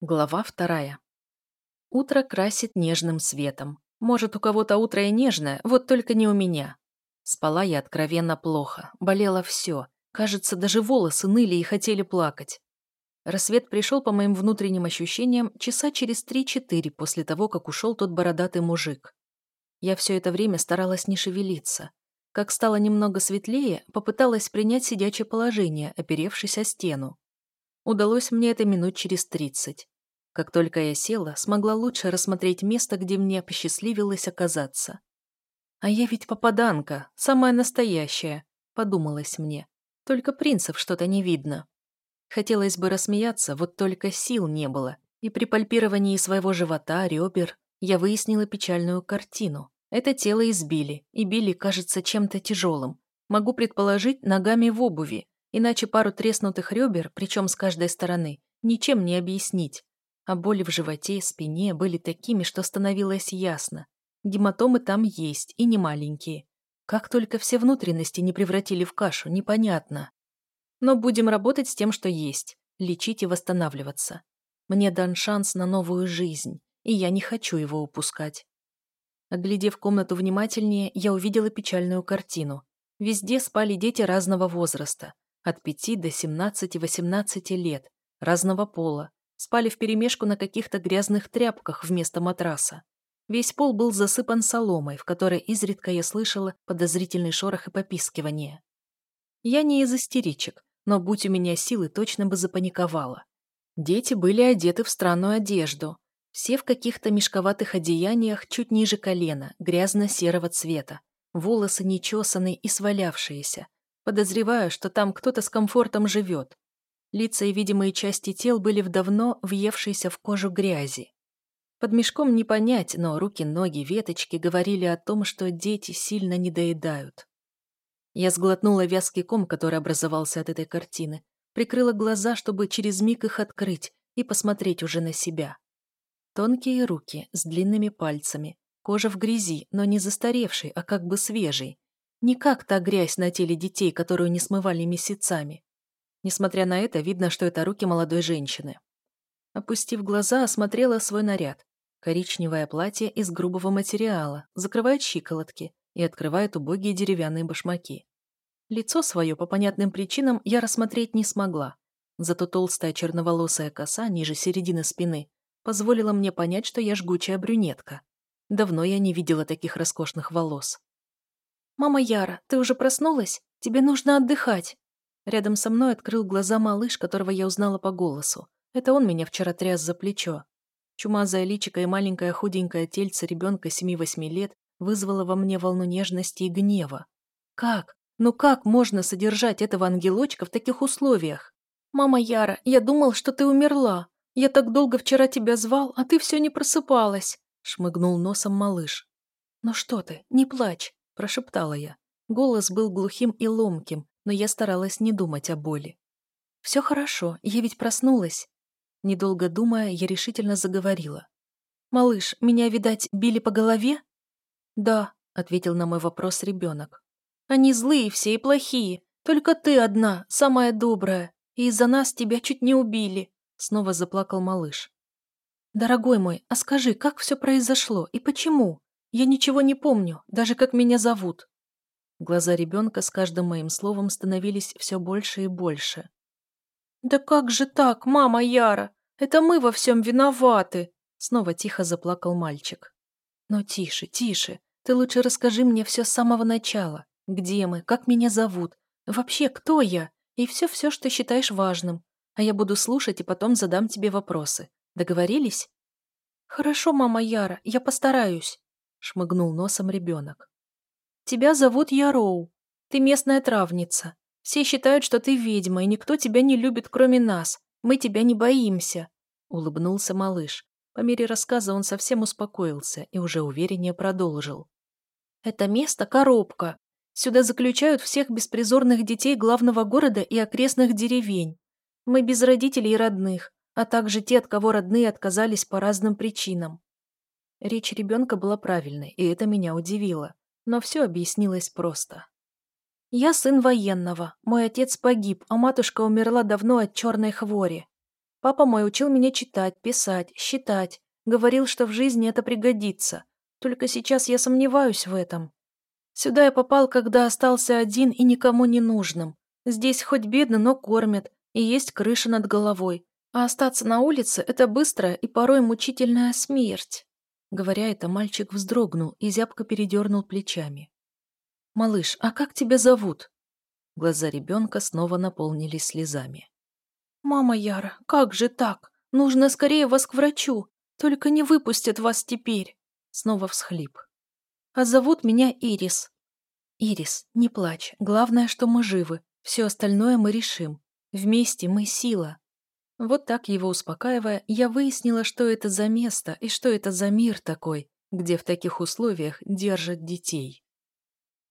Глава вторая. Утро красит нежным светом. Может, у кого-то утро и нежное, вот только не у меня. Спала я откровенно плохо, болело все. Кажется, даже волосы ныли и хотели плакать. Рассвет пришел по моим внутренним ощущениям часа через три-четыре после того, как ушел тот бородатый мужик. Я все это время старалась не шевелиться. Как стало немного светлее, попыталась принять сидячее положение, оперевшись о стену. Удалось мне это минут через тридцать. Как только я села, смогла лучше рассмотреть место, где мне посчастливилось оказаться. А я ведь попаданка, самая настоящая, подумалось мне. Только принцев что-то не видно. Хотелось бы рассмеяться, вот только сил не было, и при пальпировании своего живота, ребер, я выяснила печальную картину. Это тело избили, и били, кажется, чем-то тяжелым. Могу предположить, ногами в обуви, Иначе пару треснутых ребер, причем с каждой стороны, ничем не объяснить. А боли в животе спине были такими, что становилось ясно. Гематомы там есть, и не маленькие. Как только все внутренности не превратили в кашу, непонятно. Но будем работать с тем, что есть. Лечить и восстанавливаться. Мне дан шанс на новую жизнь, и я не хочу его упускать. Оглядев комнату внимательнее, я увидела печальную картину. Везде спали дети разного возраста от 5 до 17-18 лет, разного пола, спали вперемешку на каких-то грязных тряпках вместо матраса. Весь пол был засыпан соломой, в которой изредка я слышала подозрительный шорох и попискивание. Я не из истеричек, но будь у меня силы, точно бы запаниковала. Дети были одеты в странную одежду, все в каких-то мешковатых одеяниях чуть ниже колена, грязно-серого цвета, волосы нечесанные и свалявшиеся, Подозреваю, что там кто-то с комфортом живет. Лица и видимые части тел были в давно въевшейся в кожу грязи. Под мешком не понять, но руки, ноги, веточки говорили о том, что дети сильно недоедают. Я сглотнула вязкий ком, который образовался от этой картины, прикрыла глаза, чтобы через миг их открыть и посмотреть уже на себя. Тонкие руки с длинными пальцами, кожа в грязи, но не застаревшей, а как бы свежей, не как та грязь на теле детей, которую не смывали месяцами. Несмотря на это, видно, что это руки молодой женщины. Опустив глаза, осмотрела свой наряд. Коричневое платье из грубого материала, закрывает щиколотки и открывает убогие деревянные башмаки. Лицо свое, по понятным причинам, я рассмотреть не смогла. Зато толстая черноволосая коса ниже середины спины позволила мне понять, что я жгучая брюнетка. Давно я не видела таких роскошных волос. «Мама Яра, ты уже проснулась? Тебе нужно отдыхать!» Рядом со мной открыл глаза малыш, которого я узнала по голосу. Это он меня вчера тряс за плечо. Чумазая личико и маленькое худенькое тельце ребенка 7-8 лет вызвало во мне волну нежности и гнева. Как? Ну как можно содержать этого ангелочка в таких условиях? «Мама Яра, я думал, что ты умерла. Я так долго вчера тебя звал, а ты все не просыпалась», — шмыгнул носом малыш. «Ну что ты, не плачь. Прошептала я. Голос был глухим и ломким, но я старалась не думать о боли. «Все хорошо, я ведь проснулась». Недолго думая, я решительно заговорила. «Малыш, меня, видать, били по голове?» «Да», — ответил на мой вопрос ребенок. «Они злые все и плохие. Только ты одна, самая добрая. И из-за нас тебя чуть не убили», — снова заплакал малыш. «Дорогой мой, а скажи, как все произошло и почему?» Я ничего не помню, даже как меня зовут». Глаза ребенка с каждым моим словом становились все больше и больше. «Да как же так, мама Яра? Это мы во всем виноваты!» Снова тихо заплакал мальчик. «Но тише, тише. Ты лучше расскажи мне все с самого начала. Где мы, как меня зовут, вообще кто я, и все-все, что считаешь важным. А я буду слушать и потом задам тебе вопросы. Договорились?» «Хорошо, мама Яра, я постараюсь» шмыгнул носом ребенок. «Тебя зовут Яроу. Ты местная травница. Все считают, что ты ведьма, и никто тебя не любит, кроме нас. Мы тебя не боимся», — улыбнулся малыш. По мере рассказа он совсем успокоился и уже увереннее продолжил. «Это место — коробка. Сюда заключают всех беспризорных детей главного города и окрестных деревень. Мы без родителей и родных, а также те, от кого родные отказались по разным причинам. Речь ребенка была правильной, и это меня удивило. Но все объяснилось просто. «Я сын военного. Мой отец погиб, а матушка умерла давно от черной хвори. Папа мой учил меня читать, писать, считать. Говорил, что в жизни это пригодится. Только сейчас я сомневаюсь в этом. Сюда я попал, когда остался один и никому не нужным. Здесь хоть бедно, но кормят, и есть крыша над головой. А остаться на улице – это быстрая и порой мучительная смерть. Говоря это, мальчик вздрогнул и зябко передернул плечами. «Малыш, а как тебя зовут?» Глаза ребенка снова наполнились слезами. «Мама Яра, как же так? Нужно скорее вас к врачу. Только не выпустят вас теперь!» Снова всхлип. «А зовут меня Ирис». «Ирис, не плачь. Главное, что мы живы. Все остальное мы решим. Вместе мы сила». Вот так его успокаивая, я выяснила, что это за место и что это за мир такой, где в таких условиях держат детей.